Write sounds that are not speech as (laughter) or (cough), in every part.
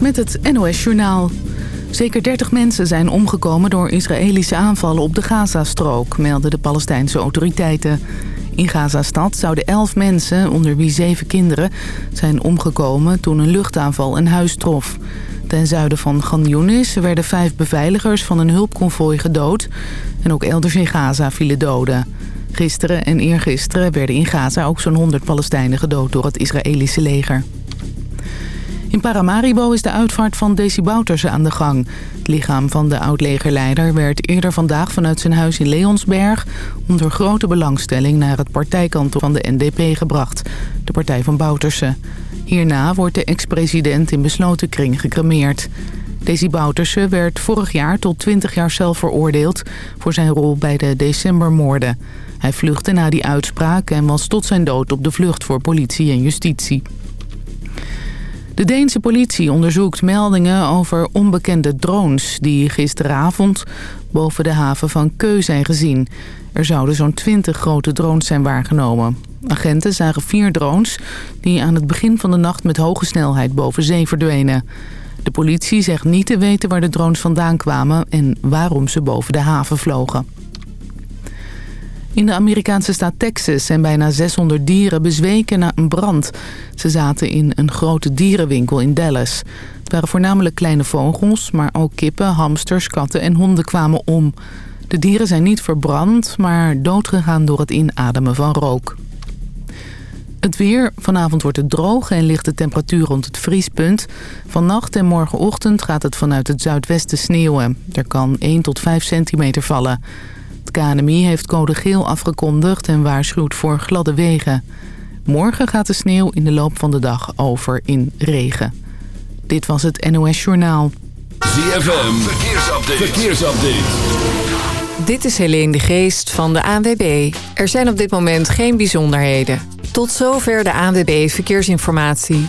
Met het NOS Journaal. Zeker 30 mensen zijn omgekomen door Israëlische aanvallen op de Gazastrook, melden de Palestijnse autoriteiten. In Gazastad zouden 11 mensen, onder wie 7 kinderen, zijn omgekomen toen een luchtaanval een huis trof. Ten zuiden van Gan werden vijf beveiligers van een hulpconvooi gedood. En ook elders in Gaza vielen doden. Gisteren en eergisteren werden in Gaza ook zo'n 100 Palestijnen gedood door het Israëlische leger. In Paramaribo is de uitvaart van Desi Bouterse aan de gang. Het lichaam van de oud-legerleider werd eerder vandaag vanuit zijn huis in Leonsberg... onder grote belangstelling naar het partijkantoor van de NDP gebracht. De partij van Bouterse. Hierna wordt de ex-president in besloten kring gecremeerd. Desi Bouterse werd vorig jaar tot 20 jaar zelf veroordeeld... voor zijn rol bij de decembermoorden. Hij vluchtte na die uitspraak en was tot zijn dood op de vlucht voor politie en justitie. De Deense politie onderzoekt meldingen over onbekende drones... die gisteravond boven de haven van Keu zijn gezien. Er zouden zo'n 20 grote drones zijn waargenomen. Agenten zagen vier drones die aan het begin van de nacht met hoge snelheid boven zee verdwenen. De politie zegt niet te weten waar de drones vandaan kwamen en waarom ze boven de haven vlogen. In de Amerikaanse staat Texas zijn bijna 600 dieren bezweken na een brand. Ze zaten in een grote dierenwinkel in Dallas. Het waren voornamelijk kleine vogels, maar ook kippen, hamsters, katten en honden kwamen om. De dieren zijn niet verbrand, maar doodgegaan door het inademen van rook. Het weer. Vanavond wordt het droog en ligt de temperatuur rond het vriespunt. Vannacht en morgenochtend gaat het vanuit het zuidwesten sneeuwen. Er kan 1 tot 5 centimeter vallen. Het KNMI heeft code geel afgekondigd en waarschuwt voor gladde wegen. Morgen gaat de sneeuw in de loop van de dag over in regen. Dit was het NOS Journaal. ZFM, verkeersupdate. verkeersupdate. Dit is Helene de Geest van de ANWB. Er zijn op dit moment geen bijzonderheden. Tot zover de ANWB Verkeersinformatie.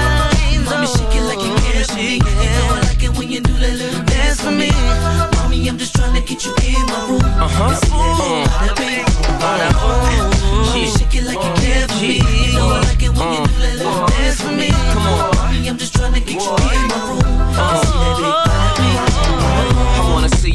me shake it like you can shake. You know I like it when you do that little dance for me. Mommy, I'm just trying to get you in my room. Uh huh. Ooh, mm. bada bing, bada boom. She mm. shake it like you care for me. Mm. You know I like it when you do that little dance for me. Come on, mommy, I'm just trying to get you in my room. Uh huh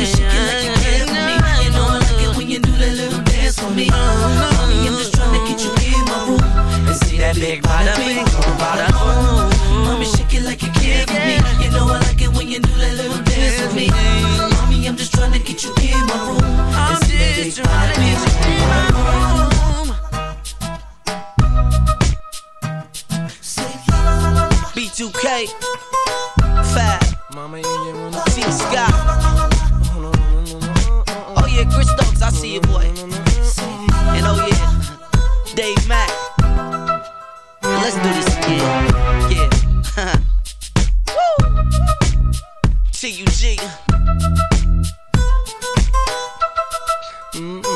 Uh-huh. Mommy, shake it like you care for me. You know I like it when you do that little dance for me. Mommy, I'm just trying to get you in my room and see that big bada bing, oh bada boom. Mommy, shake it like you care for me. You know I like it when you do that little dance with me. Mommy, I'm just trying to get you in my room and see that big bada bing, oh bada boom. B2K, Fab, T Scott. Yeah, Chris Stokes, I see you, boy. And oh yeah, Dave Mack. Let's do this again. Yeah. (laughs) Woo. T-U-G. Have mm.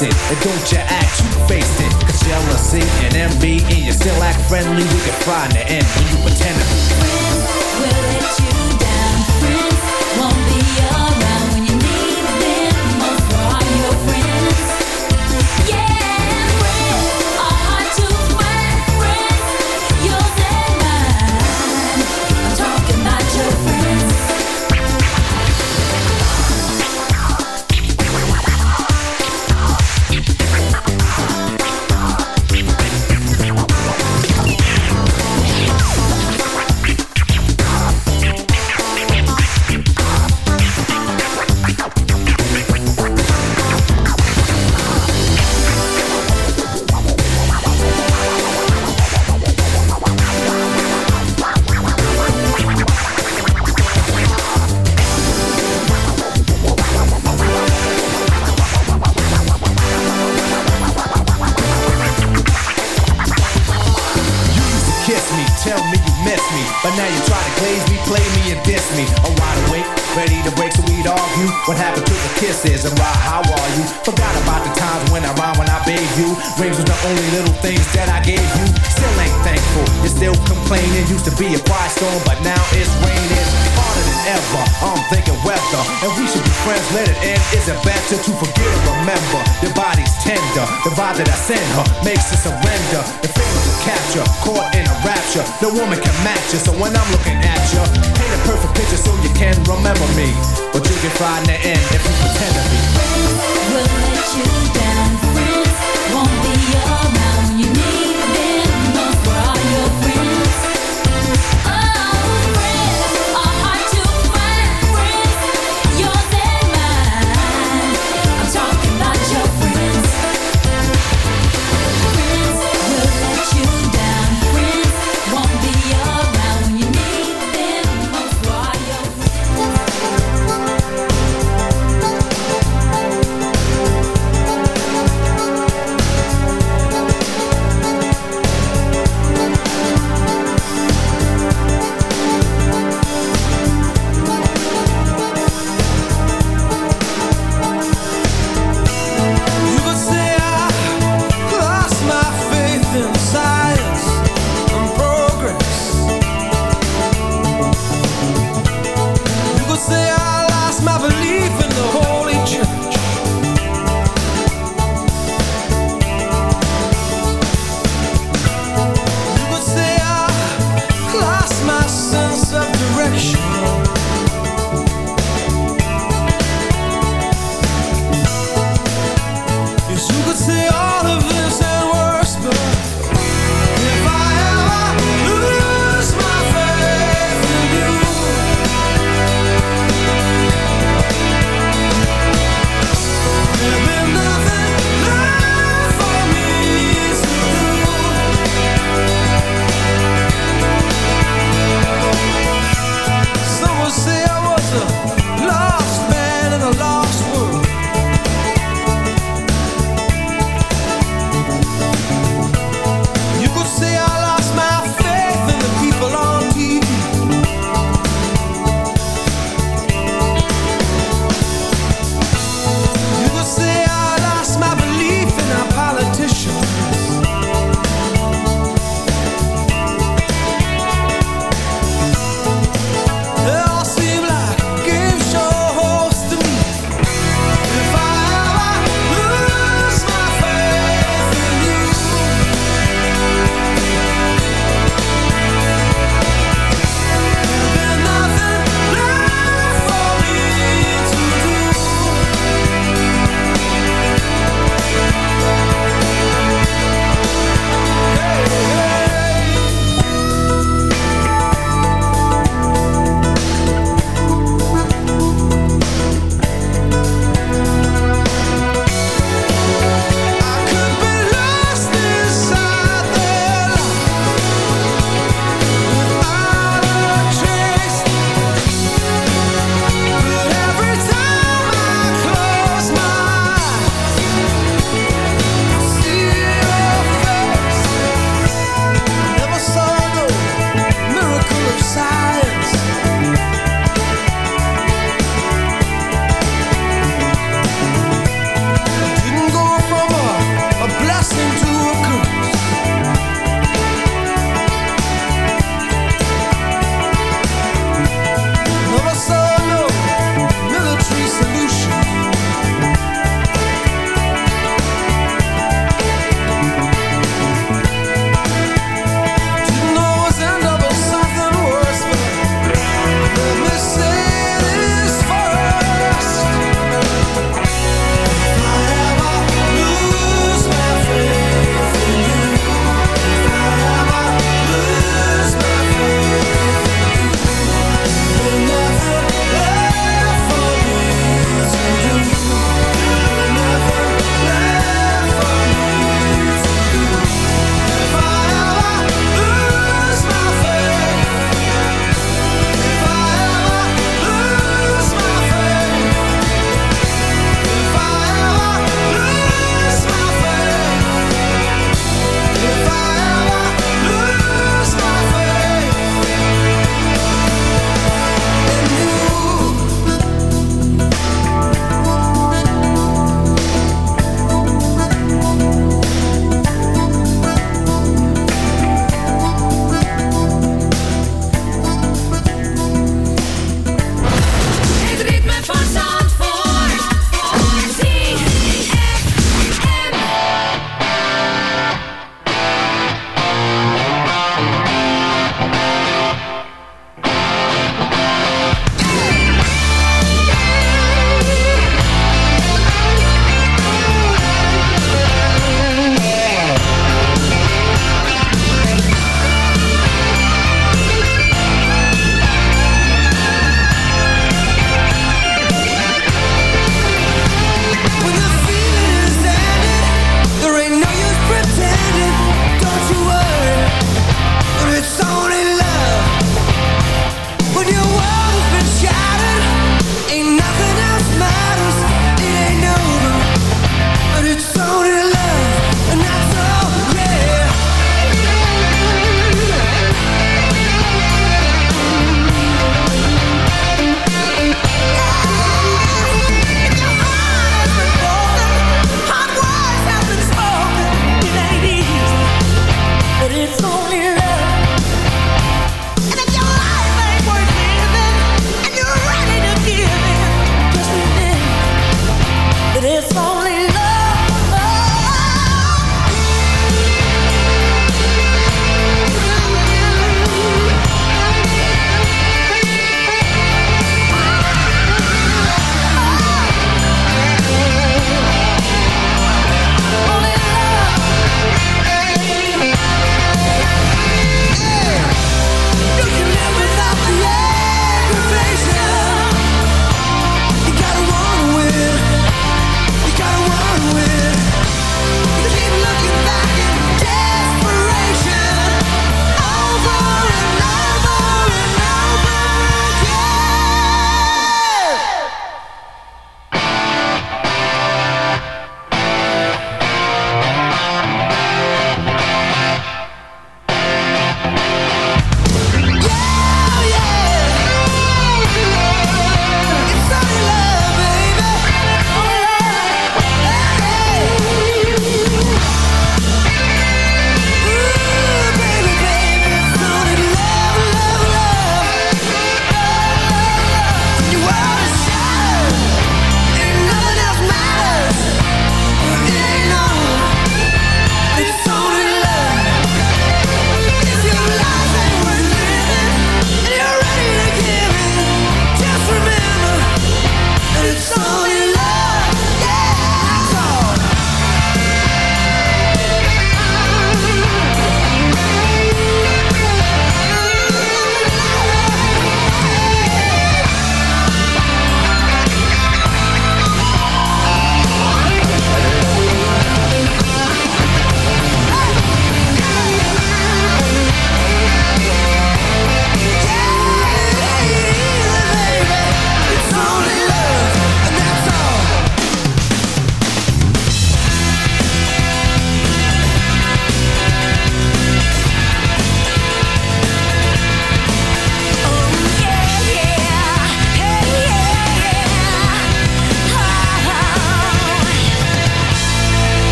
listen and don't jack No woman can match you, so when I'm looking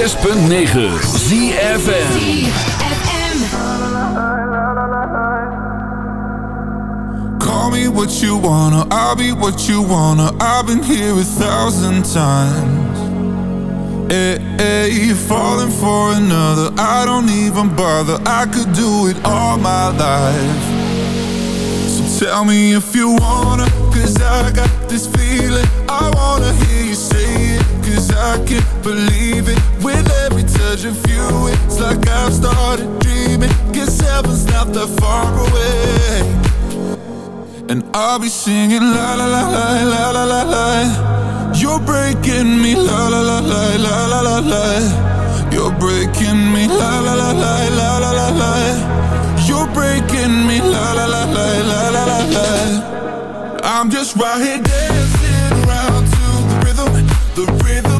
106.9 ZFM. Call me what you wanna, I'll be what you wanna. I've been here a thousand times. Eh, eh, hey, hey, falling for another, I don't even bother. I could do it all my life. So tell me if you wanna, cause I got this feeling. I wanna hear you say it, cause I can't believe it. With every touch of you, it's like I've started dreaming. Guess heaven's not that far away. And I'll be singing la la la la la la la la. You're breaking me la la la la la la la la. You're breaking me la la la la la la la la. You're breaking me la la la la la la la la. I'm just right here dancing around to the rhythm, the rhythm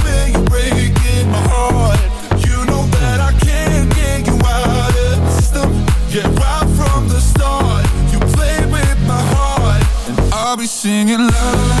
singing love.